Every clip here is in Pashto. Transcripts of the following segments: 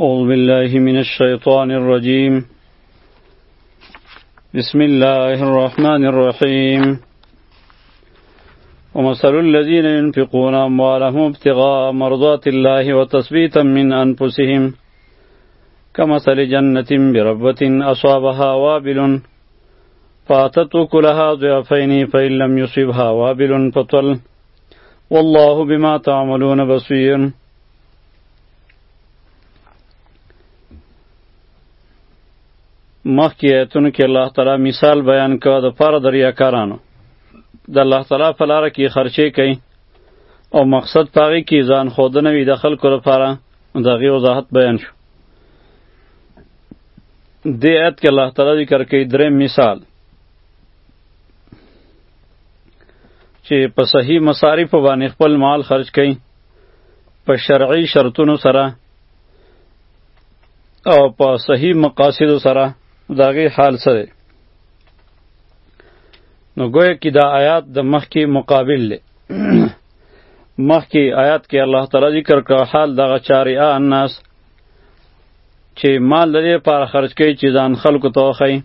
أعوذ بالله من الشيطان الرجيم بسم الله الرحمن الرحيم ومثل الذين ينفقون أموالهم ابتغاء مرضات الله وتثبيتا من أنفسهم كمثل جنة بربة أصابها وابل فأتت كلها ضعفين فإن لم يصبها وابل فطل والله بما تعملون بصير مخکې آیتونو کې الله تعالی مثال بیان کړ د پاره د ریاکارانو د الله تعالی په لاره کې خرچې کوي او مقصد پاغي کې ځان خودنه وي د خلکو لپاره د غي وضاحت بیان شو دې آیت کې الله تعالی ذکر کوي درې مثال چې په صحیح مصارف باندې خپل مال خرج کړي په شرعي شرطونو سره او په صحیح مقاصد سره داغه حال سره نو گویا کې دا آیات د مخکې مقابل دی مخکې آیات کې الله تعالی ذکر کړ حال دغه چاري الناس چې مال لري پر خرج کوي چې ځان خلکو ته وخی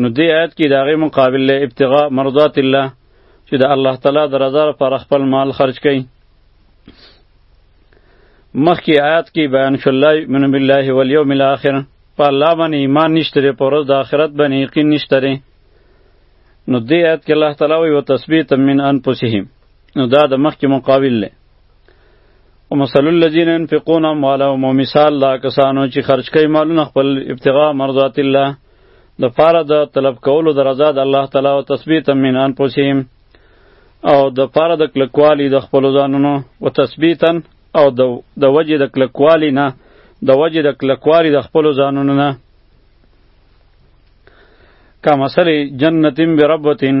نو دې آیت کې د هغې مقابل له ابتغاء مرضات الله چې د الله تعالی د رضا لپاره خپل مال خرج کړي مخکې آیات کې بیان شو الله یؤمن بالله والیوم الاخر په الله باندې ایمان نشته لري په ورځ د آخرت باندې یقین نشته لري نو دې آیت کې الله تعالی وایي وتثبیت من انفسهم نو دا د مخکې مقابل دی ومثل الذین ينفقون اموالهم مثال دا کسانو چې خرج کوي مالونه خپل ابتغاء مرضات الله د پاره د طلب کولو د رضا د الله تعالی او تثبیت من انفسهم او د پاره د کلکوالی د خپل ځانونو او تثبیتا او د وجه د کلکوالی نه د وجه د کلکوالی د خپل ځانونو نه کا مسلې جنتین بربتین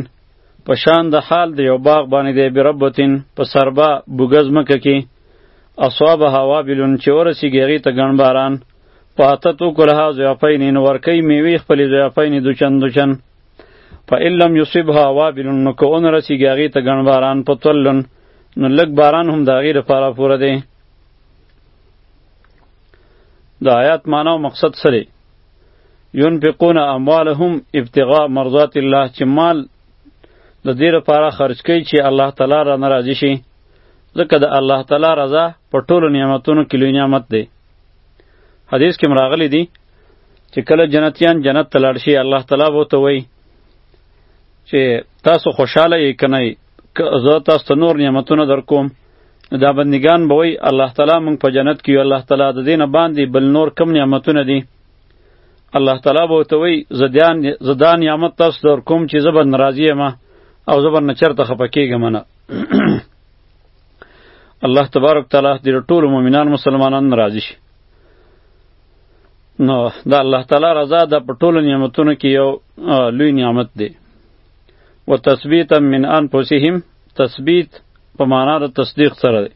په شان د حال د یو باغ باندې دی بربتین په سربا بوګز مکه کې اصحاب هوا بلون چې ورسیږي هغې ته ګڼ باران فاتت اکلها ضعفین نو ورکی میوی خپل ضعفین دوچن دوچن فإن لم یصبها وابل نو که اون رسیږي هغې ته ګڼ باران په تلن نو لږ باران هم د هغې لپاره پوره دی د آیات معنا او مقصد څه دی ينفقون اموالهم ابتغاء مرضات الله چې مال د دې لپاره خرج کوي چې الله تعالی را ناراضي شي ځکه د الله تعالی رضا په ټولو نعمتونو کې لوی نعمت دی حدیث کې مراغلی دی چې کله جنتیان جنت ته لاړ شي الله تعالی به ورته وایي چې تاسو خوشحاله یې که نه زه تاسو ته نور نعمتونه در کوم دا بندگان به وایي الله تعالی موږ په جنت کې یو الله تعالی د دې نه باندې بل نور کم نعمتونه دي الله تعالی به ورته وایي زه دا نعمت تاسو در کوم چې زه به ناراضي یم او زه به نه چېرته خفه کېږم نه الله تبارک تعالی دې ټول مؤمنان مسلمانان راضي شي نو دا الله تعالی رضا د په ټولو نعمتونو کې یو لوی نعمت دی و تثبیتا من انفسهم تثبیت په معنا د تصدیق سره دی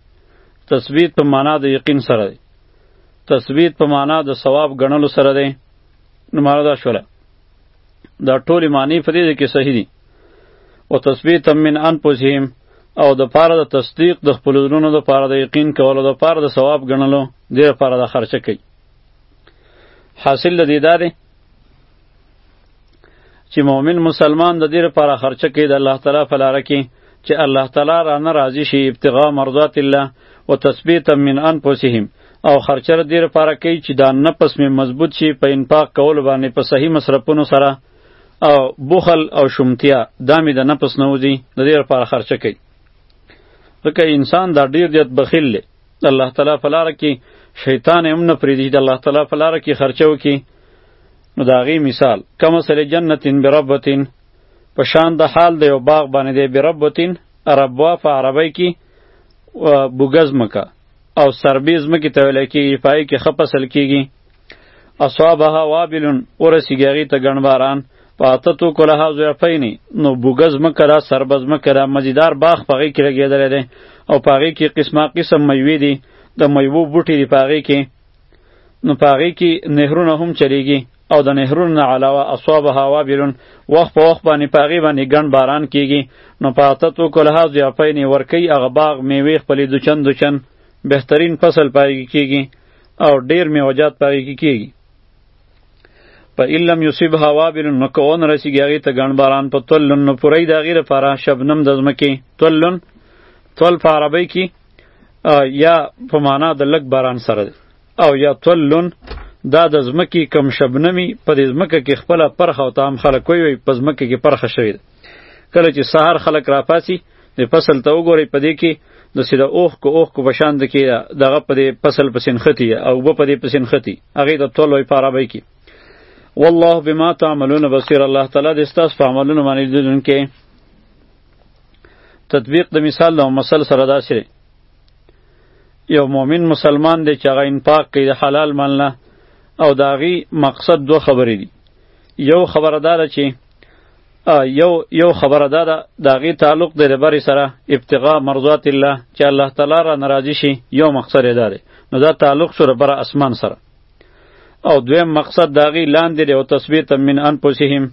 تثبیت په معنا د یقین سره دی تثبیت په معنا د ثواب ګڼلو سره دی نو معنا دا شوله دا ټول معنی په دې کې صحیح دي او تثبیت من انفسهم او د پاره د تصدیق د خپل زړونو د پاره د یقین کولو د پاره د ثواب ګڼلو د پاره د خرچه کوي حاصل د دې داري چې مؤمن مسلمان د دې لپاره خرچه کوي د الله تعالی په لار کې چې الله تعالی را نه راضي شي ابتغاء مرضات الله وتثبیتا من انفسهم او خرچه د دې لپاره کوي چې دا نفس مې مضبوط شي په انفاق کولو باندې په صحیح مصرفونو سره او بخل او شومتیا دا مې د نفس نه وځي د دې لپاره خرچه کوي ځکه انسان دا ډیر زیات بخیل دی د الله تعالی په لاره کې شیطان هم نه پرېږدي چې د الله تعالی په لاره کې خرچه وکړي نو د هغې مثال کمثل جنتین بربتین په شان د حال د یو باغ باندې دی بربتین ربوا په عربۍ کې بوګز مکه او سربې ځمکې ته ویلی کېږي په هغې کې ښه فصل کېږي اصابها وابل ورسېږي هغې ته ګڼ باران فاتتو کلها ضعفینې نو بوږه ځمکه ده سربه ځمکه ده مزیدار باغ په هغې کې لګېدلی دی او په هغې کې قسمه قسم میوې دي د میوو بوټي دي په هغې کې نو په هغې کې نهرونه هم چلیږي او د نهرونو نه علاوه اصابها وابل وخت په وخت باندې په هغې باندې ګڼ باران کیږي نو په عتتو کلها ضعفین یې ورکوي هغه باغ میوې خپلې دوچن دوچن بهترین فصل په هغې کیږي او ډیر میوجات په هغې کې کیږي په علم یصبها وابل نو که ونه رسیږي هغې ته ګڼ باران په تولن نو پوره یې د هغې لپاره شبنم د ځمکې تولن تول په عربۍ کې یا په معنا د لږ باران سره او یا طلون دا د ځمکې کم شبنمی په دې ځمکه کې خپله پرخه او تام خلک وی وی په ځمکه کې پرخه شوی ده کله چې سهار خلک راپاسی د فصل ته وګورئ په دې کې د سیده اوخ کو اوخ کو بشان د کې دغه په دې فصل په سنختی او به په دې په سنختی هغه د تول وی پاره به کی والله بما تعملون بصیر الله تعالی د استاس په عملونو باندې دونکو تطبیق د مثال له مثال سره دا شری یو مؤمن مسلمان دی چې هغه انفاق کوي د حلال مال نه او د هغې مقصد دوه خبرې دي یو خبره دا ده چې یو یو خبره دا ده د هغې تعلق دی د برې سره ابتغاء مرضات الله چې الله تعالی را ناراضي شي یو مقصد یې دا دی نو دا تعلق شو د بره اسمان سره او دویم مقصد د هغې لاندې دی او تثبیت من انفسهم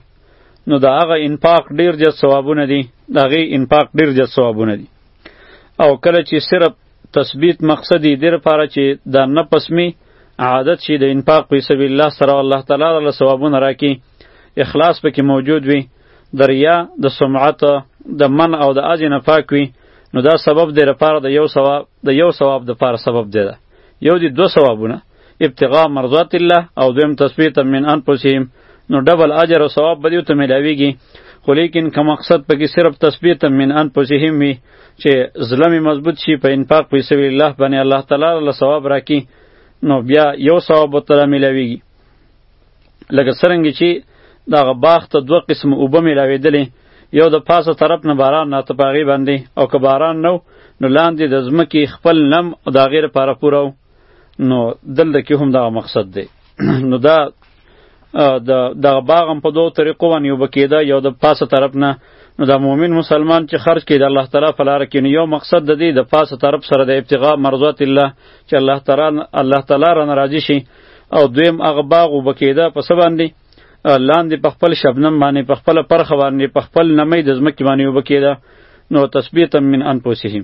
نو د هغه انفاق ډېر زیات ثوابونه دي د هغې انفاق ډېر زیات ثوابونه دي او کله چې صرف تثبیت مقصد یې دې لپاره چې دا نفس مې عادت شي د انفاق په سبیل الله سره الله تعالی له ثوابونه راکړي اخلاص پکې موجود وي د ریا د سمعت د من او د اجې نه پاک وي نو دا سبب دی لپاره د یو ثواب د یو ثواب د لپاره سبب دی دا یو دی دو ثوابونه ابتغاء مرضات الله او دویم تثبیت من انفسهم نو ډبل اجر او ثواب به ته ملاویږي خو لیکن که مقصد پکې صرف تثبیت من انفسهم وي چې ظلم مضبوط شي په انفاق په سبیل الله باندې الله تعالی له ثواب راکړي نو بیا یو ثواب به ته ملاویږي لکه څرنګه چې دغه باغ ته دوه قسم اوبه ملاوېدلې یو د پاسه طرف نه باران راته په هغې باندې او که باران نه نو لاندې د ځمکې خپل نم د هغې لپاره پوره نو دلته کې هم دا مقصد دی نو دا د دغه باغ هم په دوو طریقو باندې وبه کېده یو د پاسه طرف نه نو دا مؤمن مسلمان چې خرج کړي د الله تعالی په لاره کې نو یو مقصد د دې د پاسه طرف سره د ابتغاء مرضات الله چې الله تعالی الله تعالی را ناراضي شي او دویم هغه باغ وبه کېده په څه باندې لاندې په خپل شبنم باندې په خپل پرخه باندې په خپل نمۍ د ځمکې باندې وبه کېده نو تثبیتا من انفسهم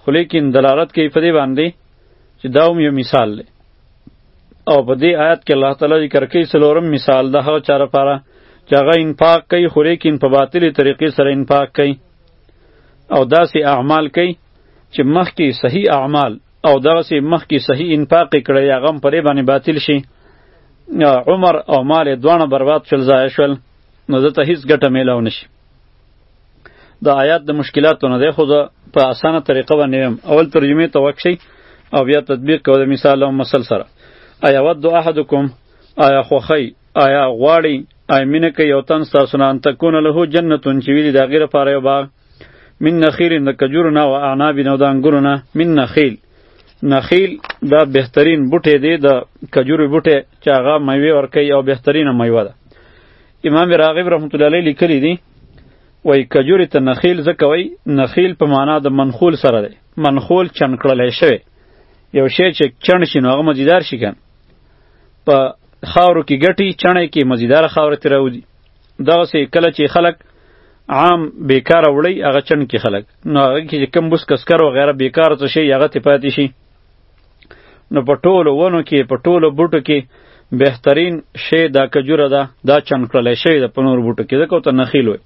خو لیکن دلالت کوي په دې باندې چې دا هم یو مثال دی او په دې آیات کې الله تعالی ذکر کوي څلورم مثال د هغه چا لپاره چې هغه انفاق کوي خو لیکن په باطلې طریقې سره انفاق کوي او داسې اعمال کوي چې مخکې صحیح اعمال او دغسې مخکې صحیح انفاق یې کړی هغه هم پرې باندې باطل شي عمر او مال یې دواړه برباد شول ضایع شول نو ده ته هیڅ ګټه میلاو نشي د آیات د مشکلاتو نه دی خو زه په اسانه طریقه باندې ویم اول ترجمه ته وکشئ او بیا تطبیق کوئ د مثال او مثل سره ایا ود احدکم آیا خوخی آیا غواړي آیا مینه کوي یو تن ستاسو نه ان تکون له جنتون چې وي د هغې لپاره یو باغ من نخیل د کجورو نه او اعناب نه او د انګورو نه من نخیل نخیل دا بهترین بوټی دی د کجورو بوټی چې هغه میوې ورکوي او بهترینه میوه ده امام راغب رحمت الله علیه لیکلی دی وای کجوري ته نخیل ځکه وای نخیل په معنا د منخول سره دی منخول چن کړلای شوی یو شی چې چڼ شي نو هغه مزیدار شي کن په خاورو کې ګټي چڼې کې مزیدار خاور تر راوځي دغه سه کله چې خلک عام بیکاره وړي هغه چن کې خلک نو هغه کې کم بوس کسکر و غیره بیکاره څه شي هغه ته پاتې شي نو په ټولو ونو کې په ټولو بوټو کې بهترین شی دا کجوره ده دا چن کړلی شوی ده په نور بوټو کې ځکه ورته نخیل وایي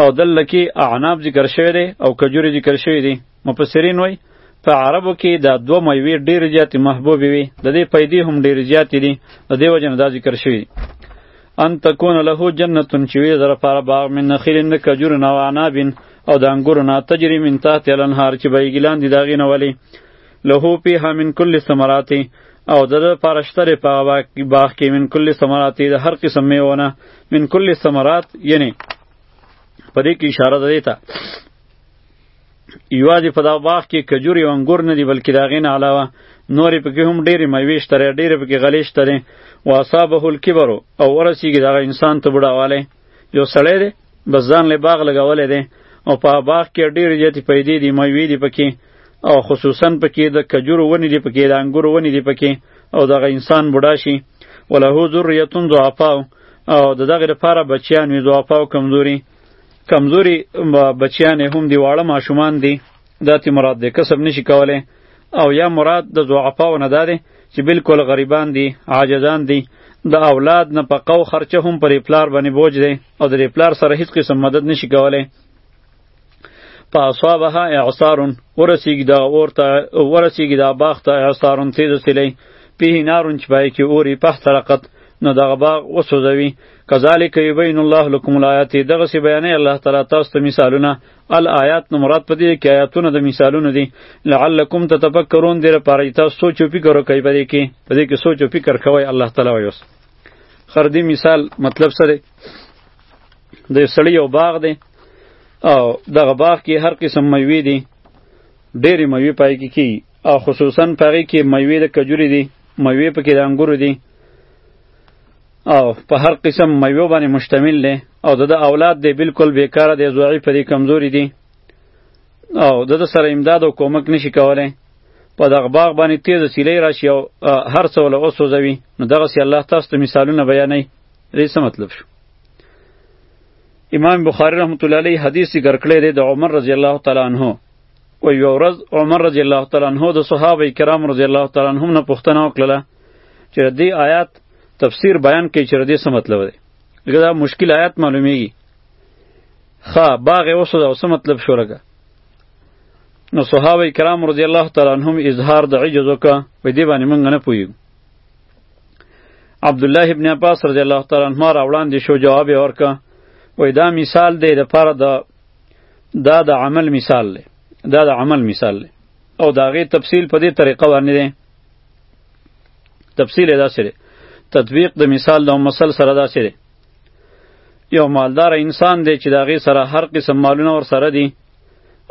او دلته کې اعناب ذکر شوی دی او کجورې ذکر شوی دی مفسرین وایي په عربو کې دا دوه میوې ډېرې زیاتې محبوبې وي د دې پیدې هم ډېرې زیاتې دي د دې وجه نه دا ذکر شوي ان تکون له جنتون چې وي در لپاره باغ من نخیل د کجور نه او عنابین او د انګورو نه تجری من تحت الانهار چې بهیږي لاندې د هغې نه ولې له فیها من کل ثمرات او د لپاره شته په هغه باغ کې من کل ثمرات د هر قسم میوونه من کل ثمرات یعنی په دې کې اشاره ده ته یوازې په دا باغ کې کجورې او انګور نه دي بلکې د هغې نه علاوه نورې پکې هم ډېرې میوې شته دی ډېرې پکې غلې شته دی و اصابه الکبر او ورسیږي دغه انسان ته بوډاوالی یو سړی دی بس ځان له باغ لګولی دی او په باغ کې ډېرې زیاتې پیدې دي میوې دي پکې او خصوصا پکې د کجورو ونې دي پکې د انګورو ونې دي پکې او دغه انسان بوډا شي وله ذریه ضعفاء او د دغه لپاره بچیان وي ضعفاء کمزوري کمزوري بچیان هم دی واړه ماشومان دي داتې مراد دی کسب نشي کولی او یا مراد د ضعفاو نه داده چې بالکل غریبان دي عاجزان دي د اولاد نه په قو خرچه هم پر پلار باندې بوج دی او د پلار سره هیڅ قسم مدد نشي کولی په اصابها اعصار ورسیږي دا اورته ورسیږي دا باغ ته اعصار تیز سلی پیه نارون چې پای کې اوري په ترقت نو دغه باغ وسوځوي کذالک یبین الله لكم الایات دغه سی بیانې الله تعالی تاسو ته مثالونه الایات نو مراد پدې کې آیاتونه د مثالونه دي لعلکم تتفکرون دیر پاره تاسو سوچ او فکر کوي پدې کې پدې کې سوچ او فکر کوي الله تعالی وایوس خردی مثال مطلب سره د سړی یو باغ دی او دغه باغ کې هر قسم میوې دي ډېرې میوې پای کې کی او خصوصا پاره کې میوې د کجوري دي میوې پکې د انګورو دي او په هر قسم میوه باندې مشتمل دی او د اولاد دی بالکل بیکاره دی ضعیف دی کمزوري دی او د سره امداد او کومک نشي کولای په دغه باغ باندې تیز سیلی راشي او هر څه له وسوځوي نو دغه سی الله تاسو ته مثالونه بیانوي دې څه مطلب شو امام بخاری رحمت الله علیه حدیث ذکر کړی دی د عمر رضی الله تعالی عنہ و یو ورځ عمر رضی الله تعالی عنہ د صحابه کرام رضی الله تعالی عنهم نه پوښتنه وکړه چې د دې آیات تفسیر بیان کوي چې د دې څه مطلب دی لکه دا مشکل آیات معلومیږي ښه باغ یې وسوځه او څه مطلب شو لکه نو صحابه کرام رضی الله تعالی عنهم اظهار د عجز وکړه په دې باندې مونږ نه پوهیږو عبدالله ابن عباس رضی الله تعالی عنهما را وړاندې شو جواب یې ورکړه وایي دا مثال دی دپاره د دا د عمل مثال دی دا د عمل مثال دی او د هغې تفصیل په دې طریقه باندې دی تفصیل دا سره تطبیق د مثال د مثال سره دا سره یو مالدار انسان دی چې دا غي سره هر قسم مالونه ور سره دي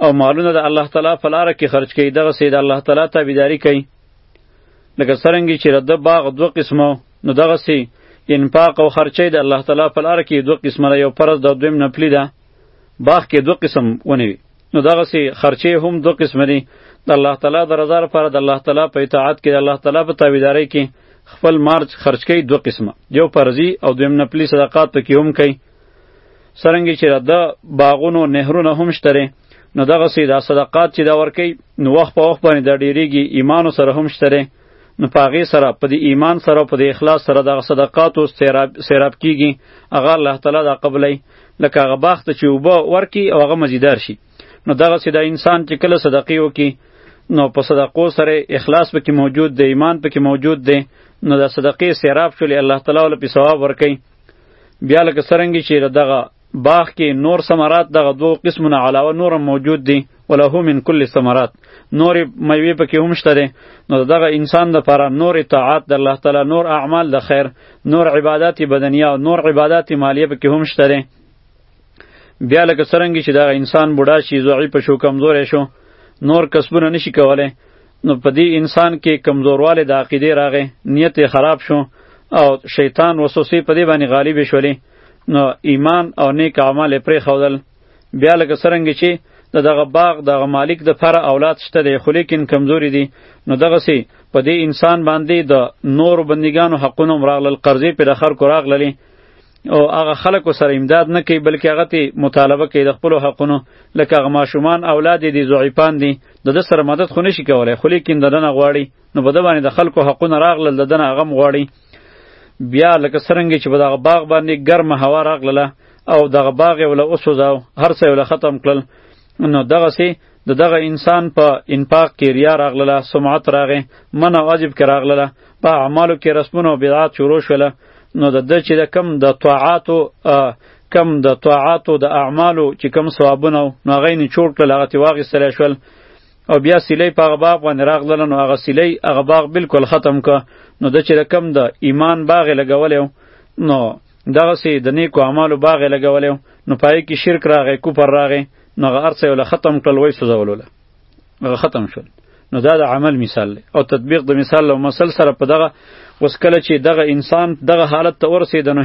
او مالونه د الله تعالی په لار کې خرج کوي دغه سید الله تعالی ته بيداری کوي لکه سرنګي چې رد باغ دوه قسمه نو دغه سی انفاق او خرچه د الله تعالی په لار کې دوه قسمه یو فرض د دویم نفلی ده باغ کې دوه قسم ونوي نو دغه سي خرچه هم دو قسم دي د الله تعالی د رضا لپاره د الله تعالی په اطاعت کې د الله تعالی په تابعداري کې خپل مارج خرج کوي دو قسمه یو فرضي او دویم نفلي صدقات په کې هم کوي سرنګ چې د باغونو نهرونه هم شتره نو دغه سي دا صدقات چې دا ورکي نو وخت په وخت باندې دا ډیریږي ایمان سره هم شتره نو پاغه سره په دې ایمان سره په دې اخلاص سره دغه صدقات او سیراب سیراب کیږي هغه الله تعالی دا قبلای لکه هغه باغ ته چې اوبه ورکړي او هغه مزیدار شي نو دغسې دا انسان چې کله صدقې وکړي نو په صدقو سره اخلاص پکې موجود دی ایمان پکې موجود دی نو دا صدقې سیراب شولې الله تعالی ول په ثواب ورکړي بیا لکه سرنګي چې دغه باغ کې نور ثمرات دغه دوه قسمونه علاوه نورم موجود دي وله من کل ثمرات نور میوه پکې هم شته دی نو دغه انسان د لپاره نور اطاعت د الله تعالی نور اعمال د خیر نور عبادت بدنیه او نور عبادت مالیه پکې هم شته دی بیا لکه څرنګ چې دغه انسان بوډا شي ضعیف شو کمزور شو نور کسبونه نشي کوله نو په دې انسان کې کمزورواله د عقیده راغې نیت خراب شو او شیطان وسوسې په دې باندې غالب شولې نو ایمان او نیک اعمال پرې خودل بیا لکه سرنګ چې د دغه باغ دغه مالک د فر اولاد شته دی خو لیکن کمزوري دي نو دغه سي په دې انسان باندې د نور بندګانو حقونه مراغلل قرضې پر اخر کو راغللې او هغه خلکو سره امداد نه کوي بلکې هغه ته مطالبه کوي د خپل حقونو لکه هغه ماشومان اولاد دي ضعیفان دي د د سره مدد خو نشي کولای خو لیکن د دنه غواړي نو په د باندې د خلکو حقونه راغلل د دنه هغه غواړي بیا لکه سرنګ چې په دغه باغ باندې ګرمه هوا راغله او دغه باغ یې ولا وسوځاو هر څه ولا ختم کړل نو دغه سي د دغه انسان په انفاق کې ریا راغله سمعت راغې من او عجب کې راغله په اعمالو کې رسمونه او بدعات شروع شوله نو د د چې د کم د طاعاتو کم د طاعاتو د اعمالو چې کم ثوابونه نو هغه یې چور کړل هغه تې واخیستلی شول او بیا سیلی په هغه باغ باندې راغله نو هغه سیلی هغه باغ بالکل ختم که نو د چې د کم د ایمان باغ یې لګولی نو دغسې د نیکو اعمالو باغ یې لګولی نو په هغې کې شرک راغی کوپر راغی نو هغه هر څه یې له ختم کړل وایي سوځولو له هغه ختم شول نو دا د عمل مثال دی او تطبیق د مثال له مثل سره په دغه اوس کله چې دغه انسان دغه حالت ته ورسېد نو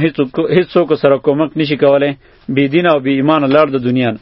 هیڅوک سره کومک نشي کولی بې دینه او بې ایمانه لاړ د دنیا نه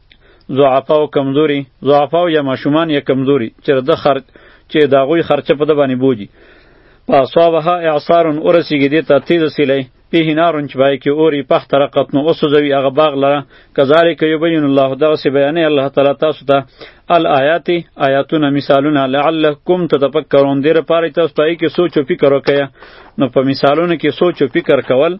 ضعفا او کمزوري ضعفا او یا ماشومان یا کمزوري چې د خرج چې د هغوی خرچه په ده باندې بوجي په اصابها اعصار ورسیږي دې ته تیز سیلی پیه نارون چې پای کې اوري پخ ترقت نو وسوځوي هغه باغ لره کذالک یبین الله دغسې بیانوي الله تعالی تاسو ته الآیات آیاتونه مثالونه لعلکم تتفکرون دې لپاره تاسو ته یې کې سوچ او فکر وکړئ نو په مثالونو کې سوچ او فکر کول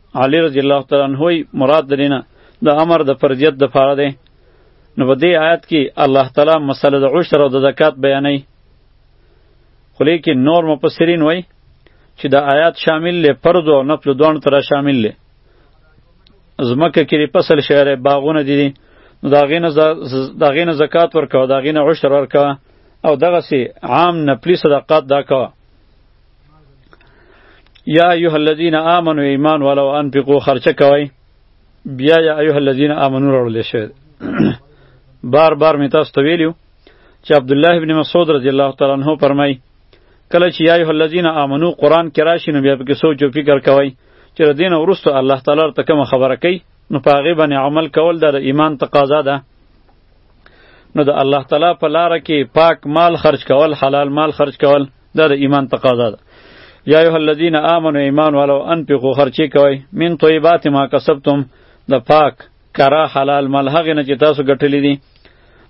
علی رضی الله تعالی عنہ مراد درینه د امر د فرضیت د پاره دی نو په دې آیت کې الله تعالی مسله د عشر او د زکات بیانوي خو لیکن نور مفسرین وایي چې د آیات شامل له فرض او نفل دوه تر شامل له زمکه کې فصل شعر باغونه دي نو دا غینه دا غینه زکات ورکاو دا غینه عشر ورکاو او دغه سي عام نفلی صدقات دا کا یا ایها الذین آمنو ایمان ولو انفقوا خرچه کوي بیا یا ایها الذین آمنو راول شي بار بار می تاسو ته ویلو چې عبد الله ابن مسعود رضی الله تعالی عنہ فرمای کله چې یا ایها الذین آمنو قران کې راشي نو بیا پکې سوچ او فکر کوي چې د دین ورستو الله تعالی ته کوم خبره کوي نو په هغه باندې عمل کول د ایمان تقاضا ده نو د الله تعالی په لار کې پاک مال خرج کول حلال مال خرج کول دا د ایمان تقاضا ده یا ایه الذین آمنو ایمان والو انفقوا خرچی کوئ من طیبات ما کسبتم د پاک کرا حلال مال هغه نه چې تاسو ګټلې دي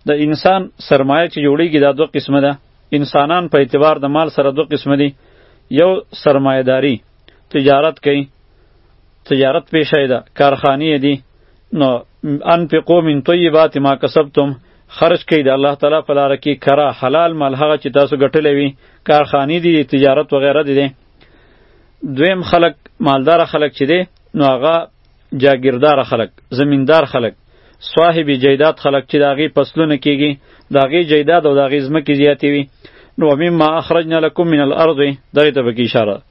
د انسان سرمایه چې جوړیږي دا دوه قسمه ده انسانان په اعتبار د مال سره دوه قسمه دي یو سرمایداری تجارت کوي تجارت پیشه ده کارخانه دي نو انفقو من طیبات ما کسبتم خرج کړئ د الله تعالی په لار کې کرا حلال مال هغه چې تاسو ګټلې وي کارخانې دي تجارت وغیره دي دویم خلق مالدار خلق چې دي نو هغه جاگیردار خلق زمیندار خلق صاحب جیدات خلق چې داغي پسلونه کیږي داغي جیدات او داغي زمکه زیاتی وي نو مما اخرجنا لكم من الارض دغه ته به اشاره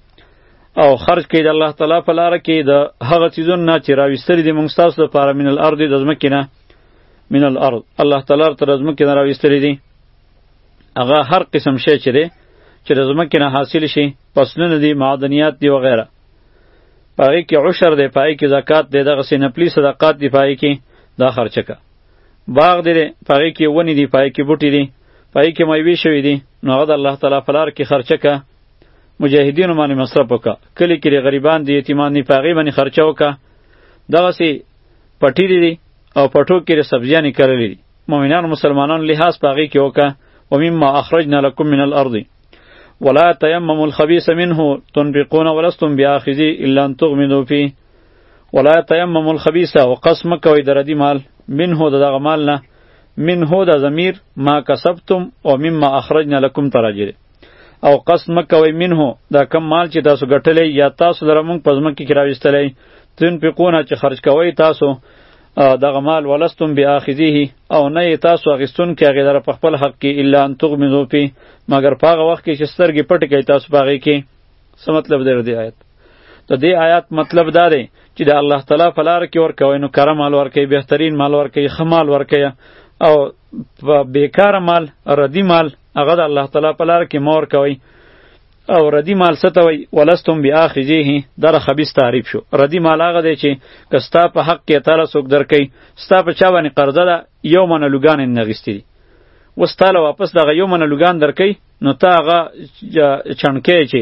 او خرج کړئ د الله تعالی په لاره کې د هغه څیزونو نه چې راویستلي دي موږ ستاسو لپاره من الارض د ځمکې نه من الارض الله تعالی تر ځمکې نه راویستلي دي هغه هر قسم شی چې دی چې د ځمکې نه حاصل شي پسنونه دي معدنیات دي وغیره په هغې کې عشر دی په هغې کې زکات دی دغسې نپلي صدقات دي په هغې کې دا خرچه که باغ دی دی په هغې کې ونې دي په هغې کې بوټي دي په هغې کې میوې شوي دي نو هغه د الله تعالی په لار کې خرچه که مجاهدینو باندې مصرف وکړه کلی کې غریبان دي یتیمان دي په هغې باندې خرچه وکړه دغسې پټي دي او پټو کې د سبزیانې کرلې دي مؤمنانو مسلمانانو لحاظ په هغې کې وکړه ومما اخرجنا لکم من الارض ولا تیمموا الخبیث منه تنفقون ولستم بیاخذی الا ان تغمضوا فيه ولا تیمموا الخبیث وقسم کوي دردی مال منه دغه مال نه منه د ضمیر ما کسبتم او مما اخرجنا لکم تراجره او قصد مکوئ منه دا کم مال چې تاسو ګټلی یا تاسو لره مونږ په ځمکه کې راویستلی تنفقونه چې خرج کوئ تاسو دغه مال ولستم بیاخذیه او نه یې تاسو اخیستون کې هغې لره په خپل حق کې الا ان تغمضو فی مګر په هغه وخت کې چې سترګې پټې کوئ تاسو په هغې کې څه مطلب دی د دې آیت د دې آیات مطلب دا دی چې د الله تعالی په لار کې ورکوي نو کره مال ورکوي بهترین مال ورکوي ښه مال ورکوي او بیکاره مال ردی مال هغه د الله تعالی په لار کې مور کوي او ردی مال ستوي ولستم بیاخذیه در خبيس تعریف شو ردی مال هغه دی چې کستا په حق کې تعالی سوک درکې ستا په چا باندې قرضه ده یو من لګان نه غستی دي وستاله واپس دغه یو من لګان درکې نو تا هغه چڼکې چې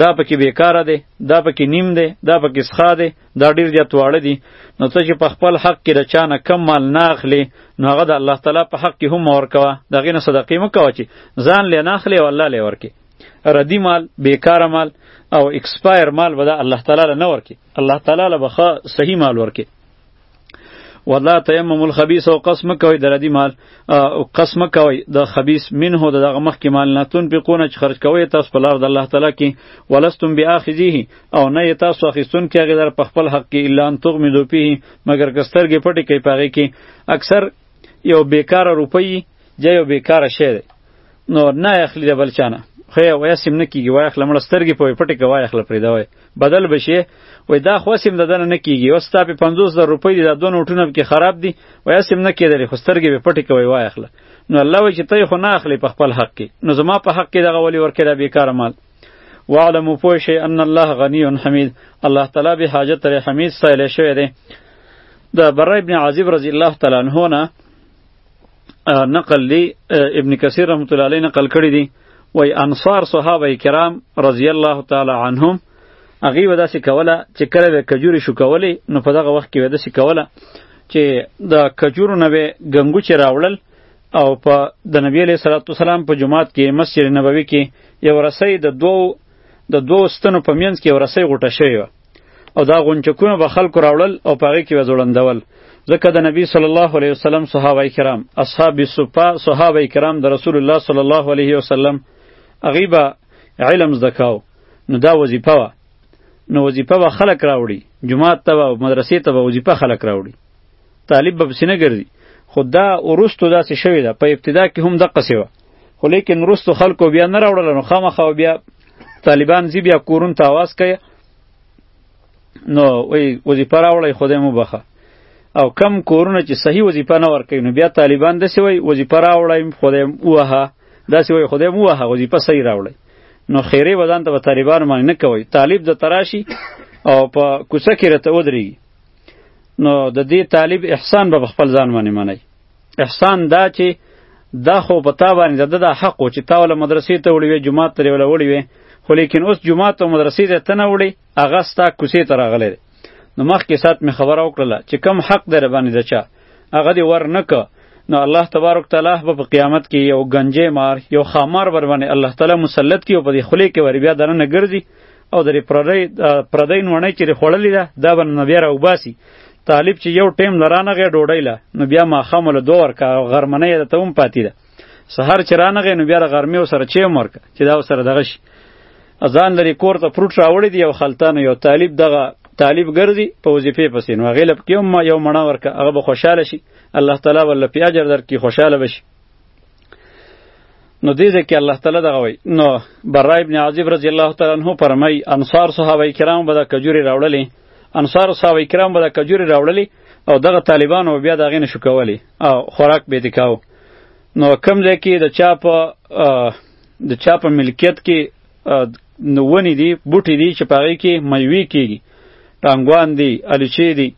دا پکې بیکاره دی دا پکې نیم دی دا پکې سخا دی دا ډیر زیات واړه دي نو څه چې په خپل حق کې د چانه کم مال نه اخلي نو هغه د الله تعالی په حق کې هم ورکوه دغه نه صدقې مکوه چې ځان لې نه اخلي او الله لې ورکي ردی مال بیکار مال او ایکسپایر مال به د الله تعالی نه ورکي الله تعالی له بخا صحیح مال ورکي ولا تیمم الخبیث او قسم کوي د ردی مال او قسم کوي د خبیث منه د دغه مخ کې مال نه تون په قونه چې خرج کوي تاسو په لار د الله تعالی کې ولستم بیاخذیه او نه تاسو اخیستون کې هغه در په خپل حق کې الا ان تغمدو پیه مگر کسترګې پټې کوي پاره کې اکثر یو بیکاره روپی جای او بیکاره شی دی نو نه اخلي د بل چانه خو یې وایه سیم نه کېږي وایه خله مړه سترګې په پټې که وایه خله پرېږده وایه بدل به شي وایي دا خو سیم د دنه نه کېږي اوس ستا پې پنځوس زره روپۍ دي دا دوه نوټونه پکې خراب دي وایه سیم نه کېدلی خو سترګې به پټې کوی وایه خله نو الله وایي چې ته خو نه اخلې په خپل حق کې نو زما په حق کې دغه ولې ورکړې دا بېکاره مال واعلمو پوه شئ ان الله غنی حمید الله تعالی به حاجت لري حمید ستایلی شوی دی د برای ابن عازب رضی الله تعالی عنه نه نقل دی ابن کثیر رحمت الله علیه نقل کړی دی وای انصار صحابه کرام رضی الله تعالی عنهم هغه ودا سې کوله چې کله به کجوري شو کولې نو په دغه وخت کې ودا سې کوله چې د کجورو نه به غنګو چې راوړل او په د نبی علیہ الصلوۃ والسلام په جماعت کې مسجد نبوي کې یو رسۍ د دوو د دوو ستنو په منځ کې یو رسۍ غوټه شوی او دا غونچکونه به خلکو راوړل او په هغې کې به ځوړندول ځکه د نبی صلی الله علیه وسلم صحابه کرام اصحاب صفا صحابه کرام د رسول الله صلی الله علیه وسلم هغوی به علم زده کاو نو دا وظیفه وه نو وظیفه به خلک راوړي جماعت ته به مدرسې ته به وظیفه خلک راوړي طالب به پسې نه ګرځي خو دا وروستو داسې شوې ده په ابتدا کې هم دقسې وه خو لیکن وروسته خلکو بیا نه راوړل نو خامخا بیا طالبان زی بیا کورون ته اواز کوي نو وی وظیفه راوړی خدای مو بخه او کم کورونه چې صحیح وظیفه نه ورکوي نو بیا طالبان داسې وایي وظیفه راوړی خدای ووهه داسې وایي خدای مو ووهه وظیفه صحیح راوړی نو خیرې به ځان ته به طالبان باندې نه کوي طالب د تراشي او په کوڅه کې راته ودرېږي نو د دې طالب احسان به خپل ځان باندې مني احسان دا چې دا خو په تا باندې د دا حق و چې تا ولا مدرسې ته وړي وې جمعه ته ولا وړي وې خو لیکن اوس جمعه ته مدرسې ته تنه وړي هغه ستا کوسې ته راغلی نو مخکې سات می خبره وکړه چې کم حق در باندې دچا هغه دی ور نه که نو الله تبارک تعالی په قیامت کې یو گنجه مار یو خامار ور باندې الله تعالی مسلط کیو په دې خلی کې ور بیا درنه ګرځي او د پردی پردی نوړی چې خوړلې ده دا به نه بیا راوباسي طالب چې یو ټیم لرانه غې ډوډۍ له نو بیا ماښام له دوه ورکه غرمنۍ ده ته هم پاتې ده سهار چې رانه غې نو بیا د غرمې سره چې مرکه چې دا سره دغه شي ځان لري کور ته فروټ راوړی دی یو خلطان یو طالب دغه طالب ګرځي په وظیفه پسې نو هغې له پکې هم یو مڼه ورکه هغه به خوشحاله شي الله تعالی ول په اجر درکې خوشحاله بشي نو دې ځکه الله تعالی دغه وای نو برای ابن عازب رضی الله تعالی عنہ فرمای انصار صحابه کرام به د کجوري راوړلې انصار صحابه کرام به د کجوري راوړلې او دغه طالبانو بیا دغه نشو کولی او خوراک به دکاو نو کم ځای کې د چا په د چا په ملکیت کې نو ونی دی بوټی دی چې پاره کې میوي کیږي ټانګوان دی الچی دی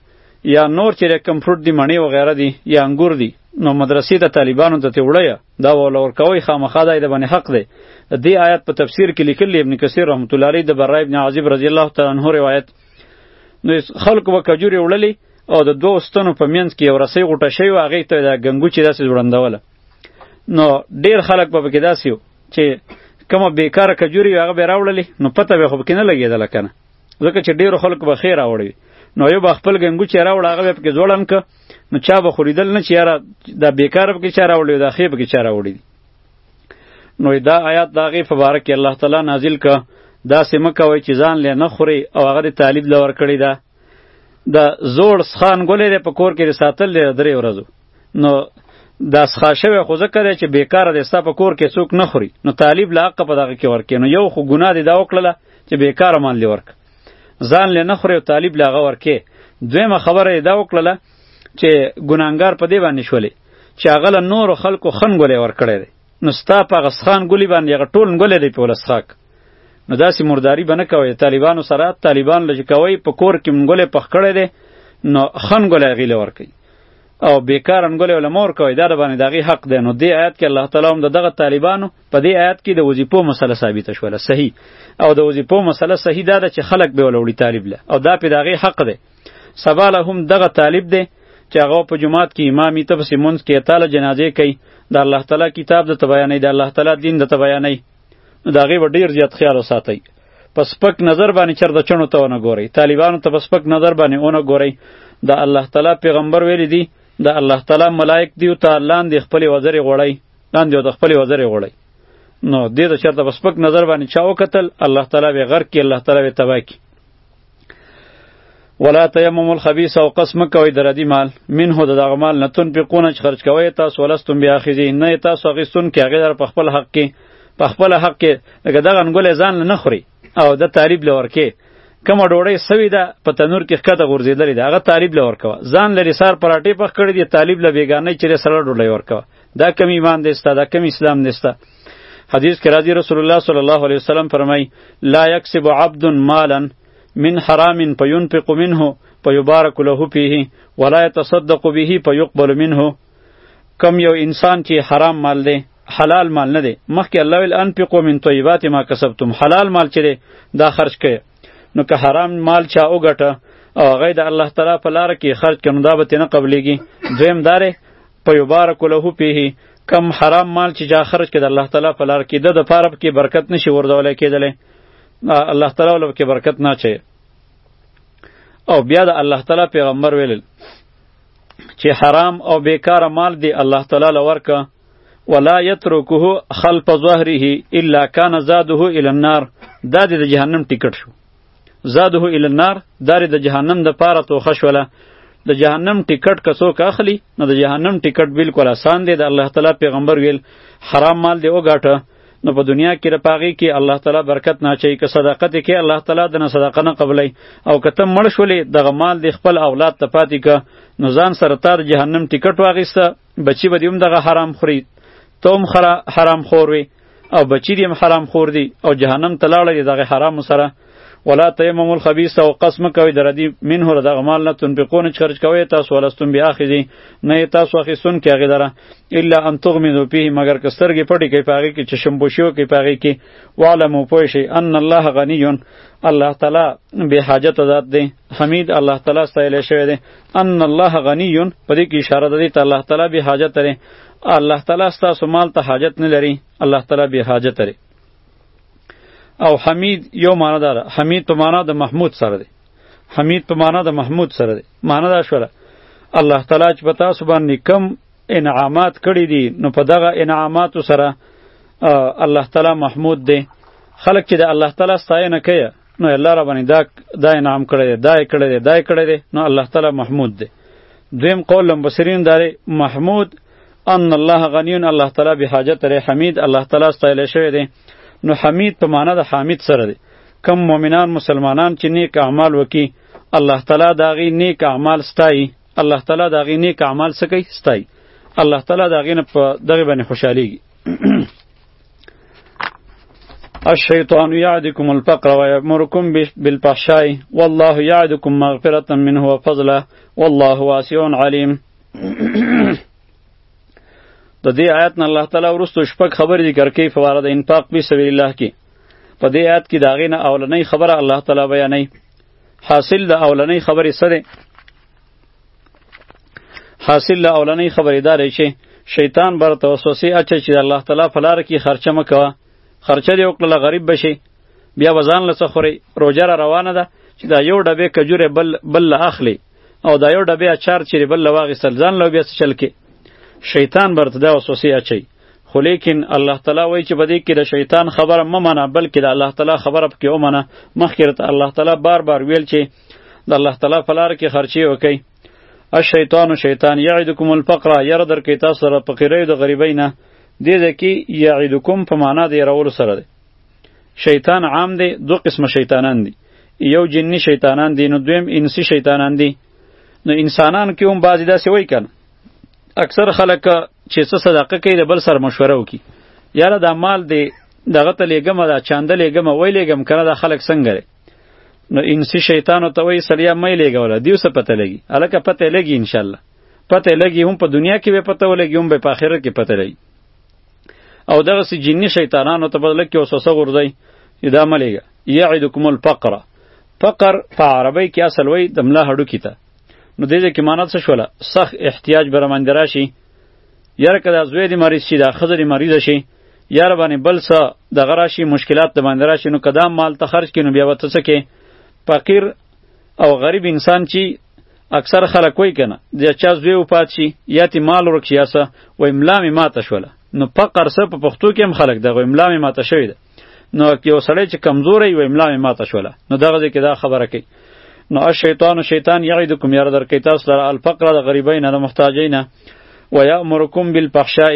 یا نور چې کوم فروټ دی مڼې وغیره دی یا انګور دی نو مدرسې ته طالبانو ته وړی دا ول ورکوي خامخا دای د باندې حق دی د دې آیات په تفسیر کې لیکلی ابن کثیر رحمت الله علیه د برای ابن عازب رضی الله تعالی عنہ روایت نو خلق و کجوري وړلې او د دوه ستنو په منځ کې یو رسۍ غوټه شوی و هغې ته د ګنګو چې داسې ځوړندوله نو ډېر خلک به پکې داسې و چې کومه بېکاره کجوري وي هغه به یې راوړلې نو پته به یې خو پکې نه لګېدله که نه ځکه چې ډیرو خلکو به خیر راوړی نو یو به خپل ګنګو چې راوړ هغه به پکې ځوړن ک نو چا به خوریدل نه چې یاره دا بیکار پکې چا راوړی دا خیر پکې چا راوړی نو دا آیات دا غي فبارک الله تعالی نازل ک دا سم کوي چې ځان لې نه خوري او هغه طالب لور کړی دا د زوړ خان ګولې په کور کې ساتل لري درې ورځو نو دا ښه شوی خو ځکه دی چې بیکاره دی ستا په کور کې څوک نه خوري نو طالب له حقه په دغه کې ورکې نو یو خو ګناه دی دا وکړله چې بیکاره مال دی ورک ځان له نه خوري او طالب له هغه ورکې دویمه خبره یې دا وکړله چې ګناهګار په دې باندې شولې چې هغه له نورو خلکو ښه نګولی ورکړی دی نو ستا په هغه سخان ګلي باندې هغه ټول نګولی دی په وله سخاک نو داسې مرداری به نه کوئ طالبانو سره طالبان له چې کوئ په کور کې نګولی پخ کړی دی نو ښه نګولی هغې له ورکوي او بیکار انګول علماء ور کوي دا باندې دغه حق دی نو دی آیات کې الله تعالی هم دغه طالبانو په دې آیات کې د وظیفو مسله ثابته شوله صحیح او د وظیفو مسله صحیح ده چې خلق به ولوړي طالب له او دا په دغه حق دی سبا له هم دغه طالب دی چې هغه په جماعت کې امامي ته پسې مونږ کې تعالی جنازې کوي د الله تعالی کتاب د تبیانې د الله تعالی دین د تبیانې نو د هغې به ډېر زیات خیال وساتئ په سپک نظر باندې چرته چڼو ته ونه ګورئ طالبانو ته په سپک نظر باندې ونه ګورئ د الله تعالی پیغمبر ویلی دی د الله تعالی ملائک دی او ته لاندې خپلې وزرې غوړئ لاندې د خپلې وزرې غوړئ نو دې ته چرته په سپک نظر باندې چا وکتل الله تعالی به غرق کړي الله تعالی به تباه کړي ولا تیمم الخبیث او قسم کوي د ردی مال منه د دغه مال نه تنفقون چې خرج کوي تاسو ولستم بیا خزي نه تاسو غیستون کې هغه در په خپل حق کې په خپل حق کې دغه دغه انګول ځان نه خوري او د تعریب لور کې کوم ډوړې سوي ده په تنور کې ښکته غورځېدلې ده هغه تعریب لور کوه ځان لري سار پراټې پخ کړې دي تعریب له بیګانه چې سره ډوړې ور کوه دا کم ایمان دی ستا دا کم اسلام دی ستا حدیث کې راځي رسول الله صلی الله علیه وسلم فرمای لا یکسب عبد مالا من حرام فینفق منه فیبارک له فیه ولا یتصدق به فیقبل منه کم یو انسان چې حرام مال دی حلال مال نه دی مخکې الله ویل انفقوا من طیبات ما کسبتم حلال مال چې دی دا خرج کړئ نو که حرام مال چا وګټه او هغه د الله تعالی په لار کې خرج کړي نو دا به تینه قبلېږي دویم داره په یبارک له پیه کم حرام مال چې جا خرج کړي د الله تعالی په لار کې د د پاره کې برکت نشي وردول کېدلی الله تعالی ولو کې برکت نه چي او بیا د الله تعالی پیغمبر ویل چې حرام او بیکاره مال دی الله تعالی لور که ولا يتركه خلف ظهره الا كان زاده الى النار دا د جهنم ټیکټ شو زاده الى النار دا د جهنم د پاره توخه شوله د جهنم ټیکټ کسو کا اخلي نو د جهنم ټیکټ بالکل آسان دی د الله تعالی پیغمبر ویل حرام مال دی وګاټه نو په دنیا کې رپاغي کې الله تعالی برکت نه چي که صدقه دې کې الله تعالی د نه صدقه نه قبلای او که ته مړ شولې دغه مال دې خپل اولاد ته پاتې که نو ځان سره تار جهنم ټیکټ واغیسته بچی به دې هم دغه حرام خوري ته هم حرام خور وي او بچی دې هم حرام خور دي او جهنم ته لاړه دي دغه حرامو سره ولا تیمم الخبیث او قسم کوي در دي منه له دغه مال نه تنفقون چې خرج کوي تاسو ولستون بیا اخیزي نه تاسو اخیستون کې هغې دره الا ان تغمضو فيه مګر که سترګې پټې کوي په هغې کې چې شمبوشي وکړي په هغې کې واعلمو پوه شئ ان الله غني الله تعالی بې حاجته ذات دی حمید الله تعالی ستایلی شوی دی ان الله غنی په دې کې اشاره ده ته الله تعالی به حاجت لري الله تعالی ستاسو مال ته حاجت نه لري الله تعالی به حاجت لري او حمید یو معنا داره حمید په معنا د محمود سره دی حمید په معنا د محمود سره دی معنا دا شوله الله تعالی چې په تاسو باندې کم انعامات کړی دي نو په دغه انعاماتو سره الله تعالی محمود دی خلک چې د الله تعالی ستاینه کوي نو الله را باندې دا دا انعام کړی دی دا یې کړی دی دا یې کړی دی نو الله تعالی محمود دی دویم قول لمبصرین داره محمود ان الله غنی الله تعالی به حاجت لري حمید الله تعالی ستایل شوی دی نو حمید په معنا د حامد سره دی کم مؤمنان مسلمانان چې نیک اعمال وکي الله تعالی دا غي نیک اعمال ستایي الله تعالی دا غي نیک اعمال سکی ستایي الله تعالی دا غي نه په دغه باندې خوشحاليږي الشیطان یعدکم الفقر و یأمرکم بالفحشاء والله یعدکم مغفرة منه و فضلا والله واسع علیم د دې آیت نه الله تعالی ورستو شپږ خبرې ذکر کوي په اړه د انفاق په سبیل الله کې په دې آیت کې داغې نه اولنۍ خبره الله تعالی بیانوي حاصل د اولنۍ خبرې سره حاصل له اولنۍ خبرې دا دی چې شیطان بر ته وسوسې اچوي چې د الله تعالی په لاره کې خرچه مه کوه خرچه دې وکړله غریب به شې بیا به ځان له څه خورې روژه را روانه ده چې دا یو ډبې کجورې بل بل له اخلي او دا یو ډبې اچار چیرې بل له واخیستل ځان له بیا څه چل کې شیطان بر ته دا وسوسې اچوي خو لیکن الله تعالی وایي چې بده کې د شیطان خبره مه منه بلکې د الله تعالی خبره پکې ومنه مخکې ته الله تعالی بار بار ویل چې د الله تعالی په لار کې خرچې وکړي الشیطان شیطان یعدکم الفقر یره در کې تاسو سره فقیرې د غریبۍ نه دې ځکه یعدکم په معنا د یرولو سره دی شیطان عام دی دو قسم شیطانان دی یو جنی شیطانان دی نو دویم انسی شیطانان دی نو انسانان کې هم بعضی داسې وای کنه اکثر خلک چې څه صدقه کوي د بل سره مشوره وکي یاره دا مال دی دغه ته لېږم دا چاند لېږم وای لېږم کنه دا خلک څنګه دی نو انسی شیطانو ته وای سړیا مې لېږوله دیو څه پته لګي هلکه پته لګي انشاءالله پته لګي هم په دنیا کې به پته ولګي هم به په آخرت کې پته لګي او دغه سي جنی شیطانانو ته بدل کې وسوسه ورځي دا ملګه یعدکم الفقر فقر په عربی کې اصل وای د ملا هډو کیته نو دې ځای کې معنا څه شوله سخت احتیاج به راباندې راشي یاره که دا زوی دې مریض شي دا ښځه دې مریضه شي یاره باندې بل څه دغه راشي مشکلات د باندې راشي نو که دا مال ته خرج کړي نو بیا به ته څه کې فقیر او غریب انسان چې اکثر خلک وایي که نه د چا زوی وفات شي یا تې مال ورک شي یا څه وایي ملا مې ماته شوله نو فقر څه په پښتو کې هم خلک دغه وایي ملا مې ماته شوې ده نو یو سړی چې کمزوری وي ملا مې ماته شوله نو دغه ځای کې دا خبره کوي نو الشیطان شیطان یعیدکم یاره درکوي تاسو لره الفقر د غریبۍ نه د محتاجۍ نه ویامرکم بالفحشاء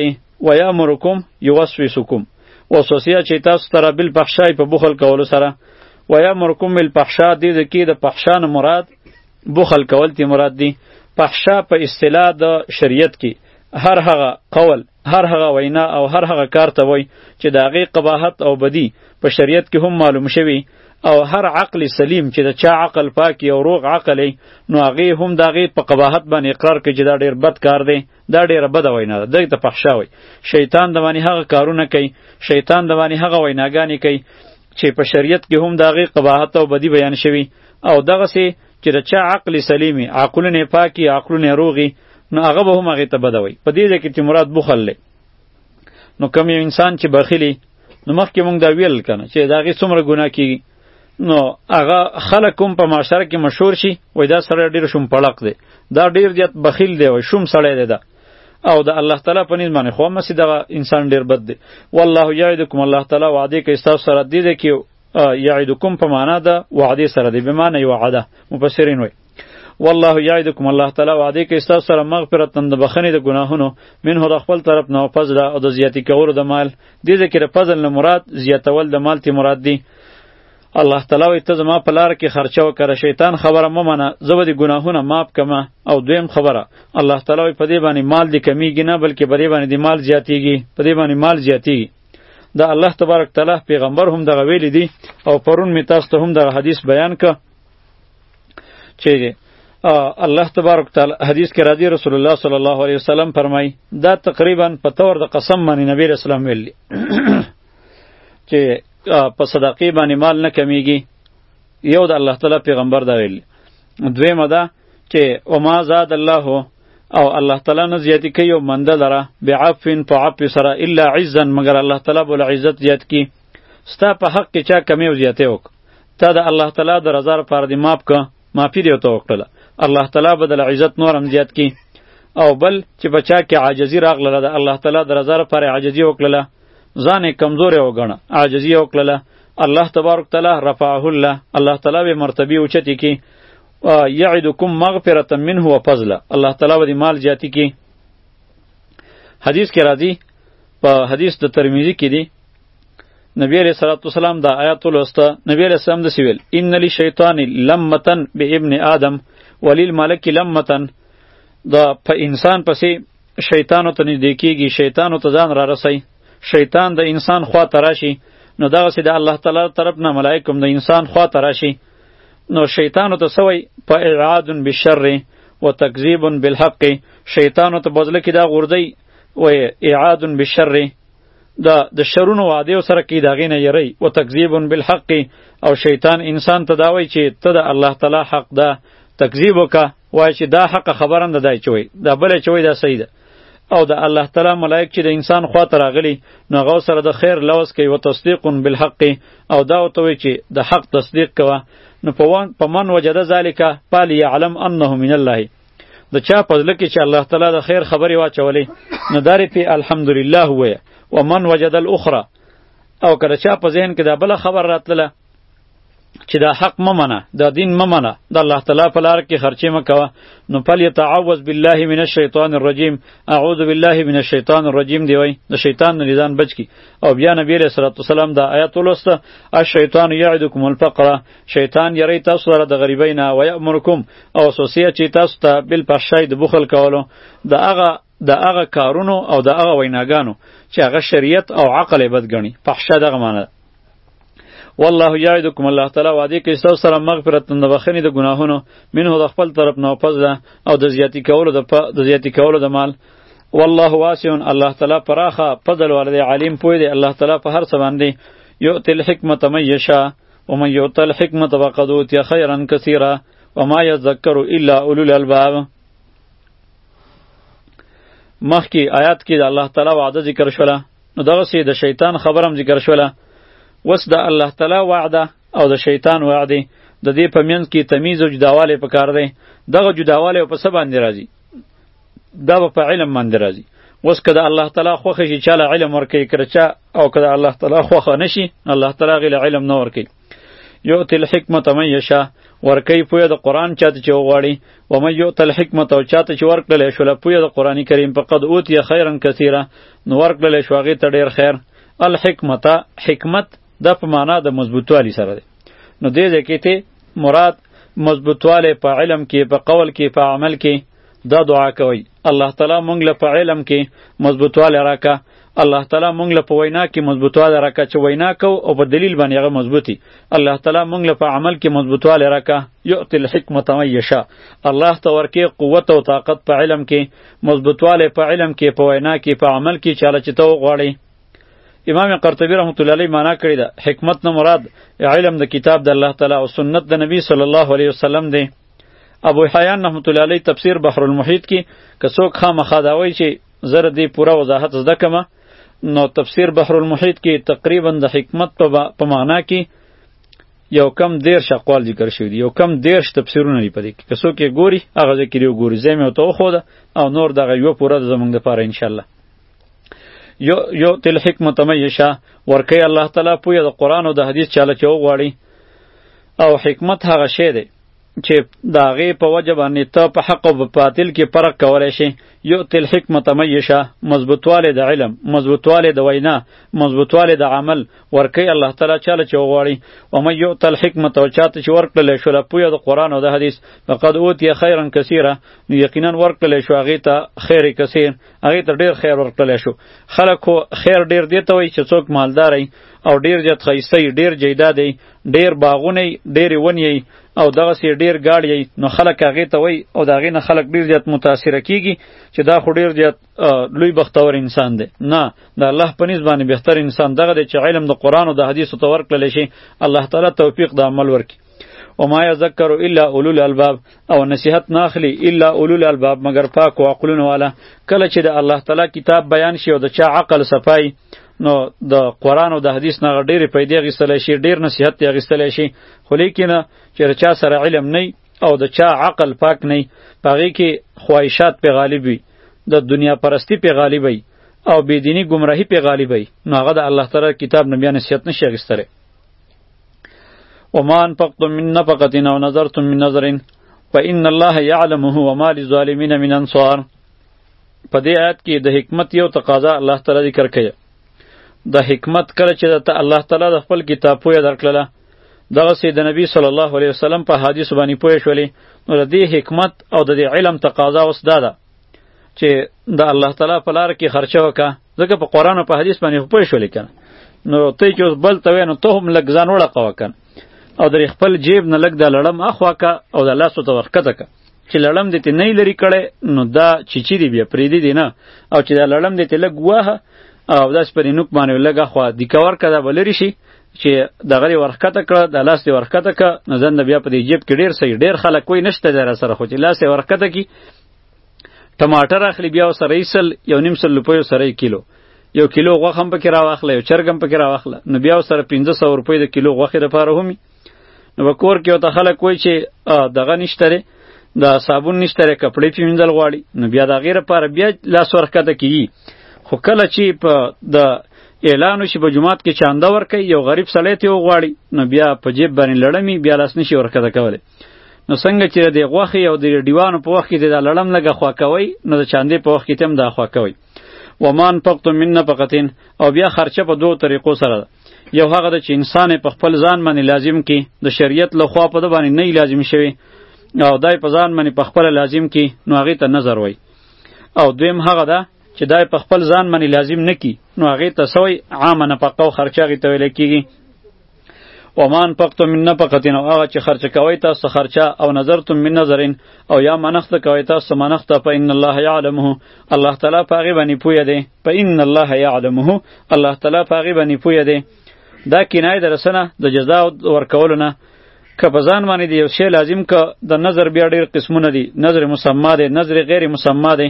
ویامرکم یوسوسکم وسوسیه چې تاسو سره بالفحشاء په بخل کولو سره ویامرکم بالفحشاء دې ځکه د فحشاء نه مراد بخل کول تی مراد دی فحشاء په اصطلاح د شریعت کې هر هغه قول هر هغه وینا او هر هغه کار ته وای چې د هغې قباحت او بدی په شریعت کې هم معلوم شوي او هر عقل سلیم چې د چا عقل پاک او روغ عقل نو هغه هم د هغې په قباحت باندې اقرار کوي چې دا ډېر بد کار دی دا ډېره بده وینا ده دغې ته فحشا وایي شیطان د باندې هغه کارونه کوي شیطان د باندې هغه ویناګانې کوي چې په شریعت کې هم د هغې قباحت او بدی بیان شوي او دغسې چې د چا عقل سلیم وي عقلونه یې پاک وي عقلونه یې روغ وي نو هغه به هم هغې ته بده وایي په دې ځای کې چې مراد بخل دی نو کوم یو انسان چې بخیلي نو مخکې مونږ دا ویل که نه چې د هغې څومره ګناه کېږي نو هغه خلک هم په معاشره کې مشهور شي وایي دا سړی ډېر شوم پړق دی دا ډېر زیات بخیل دی وایي شوم سړی دی دا او د الله تعالی په نس باندې خو هم دغه انسان ډېر بد دی والله یعدکم الله تعالی وعده کوي ستاسو سره دې دی کې یعدکم په معنا د وعده سره دی به معنا یو وعده مفسرین وایي والله یعدکم الله تعالی وعده کوي ستاسو سره مغفرت تند بخنه د ګناهونو منه د خپل طرف نه فضل او د زیاتی کولو د مال دې ذکر فضل نه مراد زیاتول د مال تی مراد دی الله تعالی وي ته زما په لار کې خرچه وکړه شیطان خبره مه منه زه به دې ګناهونه معاف کمه او دویم خبره الله تعالی وي په دې باندې مال دې کمیږي نه بلکې په دې باندې دې مال زیاتیږي په دې باندې مال زیاتیږي د الله تبارک تعالی پیغمبر هم دغه ویلی دی او پرون می تاسو ته هم دغه حدیث بیان ک چې الله تبارک تعالی حدیث کې راځي رسول الله صلی الله علیه وسلم فرمای دا تقریبا په تور د قسم باندې نبی رسول الله ویلی چې په صدقې باندې مال نه کمیږي یو د الله تعالی پیغمبر دا ویل دویمه ده چې او ما زاد الله او الله تعالی نه زیاتی کوي او منده لره بعفن په عف سره الا عزا مگر الله تعالی بول عزت زیات کی ستا په حق کې چا کمی او زیاته وک ته د الله تعالی د رضا لپاره دی ماپ ک معافی دی تو وکړه الله تعالی بدل عزت نور هم زیات کی او بل چې بچا کې عاجزی راغله د الله تعالی د رضا لپاره عاجزی وکړه ځان کمزور وګڼه عاجزی وکړه الله تبارک تعالی رفعه الله الله تعالی به مرتبه اوچتی کی یعدکم مغفرة منه و فضل الله تعالی به مال جاتی کی حدیث کې راځي په حدیث د ترمذی کې دی نبی علیہ الصلوۃ والسلام دا آیات ولسته نبی علیہ السلام د سیویل ان للشیطان لمتن بابن آدم وللملک لمتن دا په انسان پسې شیطانو ته نږدې کیږي شیطانو ته ځان را رسي شیطان د انسان خوا ته راشي نو دغه سي د الله تعالی طرف نه ملائکه هم د انسان خوا ته راشي نو شیطانو ته سوی په اعاد بالشر و تکذیب بالحق شیطانو ته بدله کې دا غوردی و اعاد بالشر دا د شرونو وعده سره کې داغې نه یری و تکذیب بالحق او شیطان انسان ته داوی چې ته د الله تعالی حق ده تکذیب وکړه وای چې دا حق خبره نه دای چوي دا بل چوي دا صحیح ده او د الله تعالی ملائک چې د انسان خوا ته راغلي نو غو سره د خیر لوس کوي او تصدیق بالحق او دا او توي چې د حق تصدیق کوه نو په وان په من وجد ذالک پال یعلم انه من الله د چا په ځل کې چې الله تعالی د خیر خبرې واچولې نو داري په الحمدلله وایه ومن وجد الاخرى او کله چا په ذهن کې دا بل خبر راتله چې دا حق ممنه دا دین ممنه د الله تعالی په لار کې خرچې مکوه نو پل یتعوذ بالله من الشیطان الرجیم اعوذ بالله من الشیطان الرجیم دی وای د شیطان نه ځان بچ کی او بیا نبی علیہ الصلوۃ والسلام دا آیات ولسته الشیطان یعدکم الفقر شیطان یری تاسو سره د غریبی نه و یامرکم او سوسیه چې تاسو ته بل پښای د بخل کولو دا هغه د هغه کارونو او د هغه ویناګانو چې هغه شریعت او عقل بد غني فحشه دغه معنی والله یعدکم الله تعالی وعده کوي تاسو سره مغفرت د بخښنې د ګناهونو منه د خپل طرف نه فضل او د زیاتی کولو د د زیاتی کولو د مال والله واسع الله تعالی پراخه فضل ولري علیم پوی دی الله تعالی په هر څه باندې یؤتی الحکمت من یشا ومن یؤت الحکمت فقد اوتی خیرا کثیرا وما یذکر الا اولو الالباب مخکې آیات کې د الله تعالی وعده ذکر شوله نو دغه سي د شیطان خبرم ذکر شوله وس د الله تعالی وعده او د شیطان وعده د دې په منځ کې تمیز او جداواله په کار دی دغه جداواله په سبا باندې راځي دا په علم باندې راځي وس کده الله تعالی خوخه شي چاله علم ورکي کرچا او کده الله تعالی خوخه نشي الله تعالی غل علم نه ورکي یؤتی الحکمت من یشا ورکی پوی د قران چاته چې وغواړي و من یؤت الحکمت او چاته چې ورکړل شو له پوی د قران کریم په قد اوتی خیرن کثیره نو ورکړل شو هغه ته ډیر خیر الحکمت حکمت د په معنا د مضبوطوالی سره دی نو دې ځکه ته مراد مضبوطواله په علم کې په قول کې په عمل کې دا دعا کوي الله تعالی مونږ له په علم کې مضبوطواله راکا الله تعالی مونږ له په وینا کې مضبوطواله راکا چې وینا کو او په دلیل باندې هغه مضبوطی الله تعالی مونږ له په عمل کې مضبوطواله راکا یؤتی الحکمت من یشاء الله ته ورکه قوت او طاقت په علم کې مضبوطواله په علم کې په وینا کې په عمل کې چاله چې ته غواړي امام قرطبی رحمت الله علیه معنا کړی دا حکمت نه مراد علم د کتاب د الله تعالی او سنت د نبی صلی الله علیه وسلم دی ابو حیان رحمت الله علیه تفسیر بحر المحیط کې که څوک خامخا دا وایي چې زره دې پوره وضاحت زده کمه نو تفسیر بحر المحیط کې تقریبا د حکمت په معنا کې یو کم دیر شقوال ذکر شوی دی یو کم دیر تفسیرونه دی پدې کې که څوک یې ګوري هغه ذکر یو ګوري زې مې ته خو ده او نور دغه یو پوره زمونږ د پاره ان شاء الله یو یو تل حکمت مې شه ورکه الله تعالی پوی د قران او د حدیث چاله چو غواړي او حکمت هغه شی دی چې د هغې په وجه باندې ته په حق او په باطل کې فرق کولی شې یؤتي الحکمت من یشاء مضبوطوالی د علم مضبوطوالی د وینا مضبوطوالی د عمل ورکوي الله تعالی چاله چې وغواړي ومن یؤت الحکمت او چاته چې ورکړلی شوله پویه د قرآن او د حدیث فقد اوتیه خیرا کثیره نو یقینا ورکړلی شو هغې ته خیر کثیر هغې ته ډېر خیر ورکړلی شو خلک خو خیر ډېر دې ته وایي چې څوک مالدار او ډېر زیات ښایسته ډېر جیدا دی ډیر باغونه یې ډیرې ونې یې او دغسې یې ډیر ګاړ یې نو خلک هغې ته وایي او د هغې نه خلک ډیر زیات متاثره کیږي چې دا خو ډیر زیات لوی بختور انسان دی نه د الله په نسبت باندې بهتر انسان دغه دی چې علم د قرآن او د حدیثو ته ورکړل شي الله تعالی توفیق د عمل ورکړي وما یذکر الا اولو الالباب او نصیحت نه اخلي الا اولو الالباب مگر پاک او عقلونه والا کله چې د الله تعالی کتاب بیان شي او د چا عقل صفای نو د قران او د حدیث نه ډېرې پیدې غیستلی شي ډېر نصیحت یې غیستلی شي خو لیکنه چې د چا سره علم نه او د چا عقل پاک نه په هغې کې خواهشات پې غالب وي د دنیا پرستی پې غالب وي او بېدیني ګمراهي پې غالب وي نو هغه د الله تعالی کتاب نه بیا نصیحت نشي اخیستلی وما انفقتم من نفقة او نظرتم من نظر فإن الله يعلمه وما للظالمين من انصار په دې آیت کې د حکمت یو تقاضا الله تعالی ذکر کړي د حکمت کړه چې ته الله تعالی د خپل کتاب پوهه درکړله دغه سي د نبی صلی الله علیه وسلم په حدیث باندې پوه شولې نو د دې حکمت او د دې علم تقاضا اوس دا ده چې د الله تعالی په لار کې خرچه وکړه ځکه په قرآن او په حدیث باندې خو پوه شولې که نو ته چې اوس بل ته وایې نو ته هم لږ ځان وړقوه که او درې خپل جیب نه لږ دا لړم اخوا که او د لاسو ته ورښکته که چې لړم دې ته نه لري کړی نو دا چیچي دی بیا پرېږدي دی نه او چې دا لړم دې ته لږ ووهه او داسې پرې نوک باندې لږ اخوا دیکه ورکړه دا به لرې شي چې دغه لري ورښکته کړه د لاس دی ورښکته کړه نو ځان د بیا په دې جیب کې ډیر صحیح ډیر خلک کوی نشته در سره خو چې لاس یې ورښکته کی ټماټر اخلي بیا سره یې سل یو نیم سل روپیو سره یې کیلو یو کیلو غوښه هم پکې راواخله یو چرګ هم پکې راواخله نو بیا سره 1500 روپۍ د کیلو غوښې لپاره همي نو په کور کې ورته خلک وایي چې دغه نشته دی د صابون نشته دی کپړې پې وینځل غواړي نو بیا د هغې لپاره بیا لاس ورښکته کیږي خو کله چې په د اعلان وشي په جماعت کې چانده ورکړي یو غریب سړی ته وغواړي نو بیا په جیب باندې لړمي بیا لاس نشي ورکړه کولی نو څنګه چې د غوښې او د ډیوانو په وخت کې د لړم لګه خوا کوي نو د چاندې په وخت کې تم دا خوا کوي ومان پقت من نفقتین او بیا خرچه په دوه طریقو سره یو هغه د چې انسان په خپل ځان باندې لازم کی د شریعت له خوا په د باندې نه لازم شوی او دای په ځان باندې په خپل لازم کی نو هغه ته نظر وای او دویم هغه ده چې دای په خپل ځان باندې لازم نکی نو هغه ته سوی عامه نفقه او خرچه غي ته ویل کیږي ومان پقتو من نفقتین او هغه چې خرچه کوي تاسو خرچه او نظرتم من نظرین او یا منخت کوي تاسو منخت په ان الله یعلمه الله تعالی په هغه باندې پوی دی په ان الله یعلمه الله تعالی په هغه باندې پوی دی دا کنایه درسنه د جزا ورکول نه که په ځان باندې دی یو شی لازم که د نظر بیا ډیر قسمونه دي نظر مسما دی نظر غیر مسما دی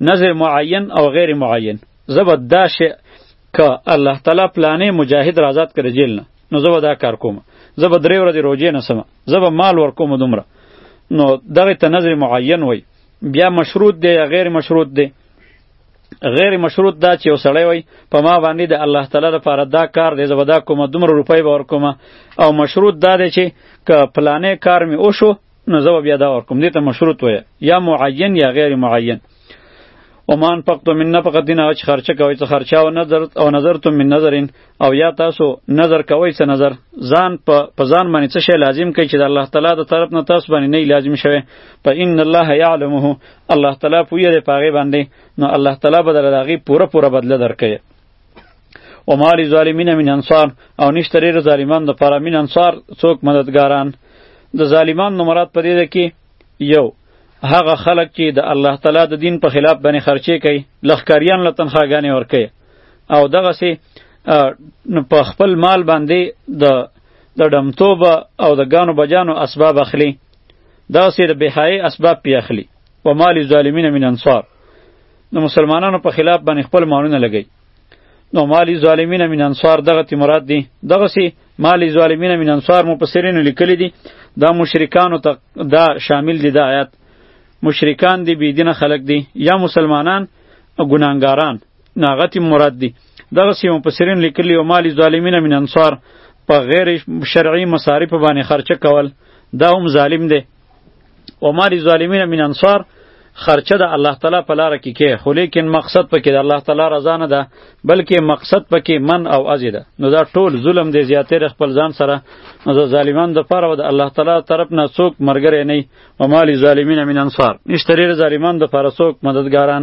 نظر معین او غیر معین زبر دا شی که الله تعالی پلانې مجاهد را آزاد کړي جیل نه نو زه به دا کار کوم زه به درې ورځې روژې نه سم زه به مال ورکوم دومره نو دغه ته نظر معین وای بیا مشروط دی یا غیر مشروط دی غیر مشروط دا چې یو سړی وای په ما باندې د الله تعالی لپاره دا کار دی زه به دا کوم دومره روپۍ به ورکوم او مشروط دا دی چې که پلانې کار مې وشو نو زه بیا دا ورکوم دې ته مشروط وایه یا معین یا غیر معین ومان پقتو من نفقت نه چې خرچه کوي څه خرچه او نظر او نظرتم من نظرین او یا تاسو نظر کوي څه نظر ځان په په ځان باندې څه شی لازم کوي چې د الله تعالی د طرف نه تاسو باندې نه لازم شوی په ان الله یعلمه الله تعالی پوهیږي پاغه باندې نو الله تعالی به دغه پوره پوره بدله درکړي و مال ظالمین من انصار او نشته ریر ظالمان د پاره من انصار څوک مددګاران د ظالمان نو مراد پدې ده کې یو هغه خلک چې د الله تعالی د دین په خلاف باندې خرچې کوي لخکاریان له تنخواګانې ورکوي او دغه سي په خپل مال باندې د د ډمتوب او د ګانو بجانو اسباب اخلي دا سي د بهای اسباب پی اخلي و مال ظالمین من انصار نو مسلمانانو په خلاف باندې خپل مالونه لګی نو مالی ظالمین من انصار دغه تی مراد دی دغه سی مالی ظالمین من انصار مو په سرینو لیکلی دی دا مشرکانو ته دا شامل دی دا آیات مشرکان دی بی دین خلق دی یا مسلمانان ګناګاران ناغه تی مراد دی دغه سی مو په سرین لیکلی او مالی ظالمین من انصار په غیر شرعی مصارف باندې خرچه کول دا هم ظالم دی و ما للظالمین من انصار خرچه د الله تعالی په لار کې کې خو لیکن مقصد پکې د الله تعالی رضا نه ده بلکې مقصد پکې من او ازی ده نو دا ټول ظلم دی زیاتره خپل ځان سره نو د ظالمان د پاره د الله تعالی طرف نه څوک مرګره نه و مالی ظالمین من انصار نشتریر ظالمان د پاره څوک مددګاران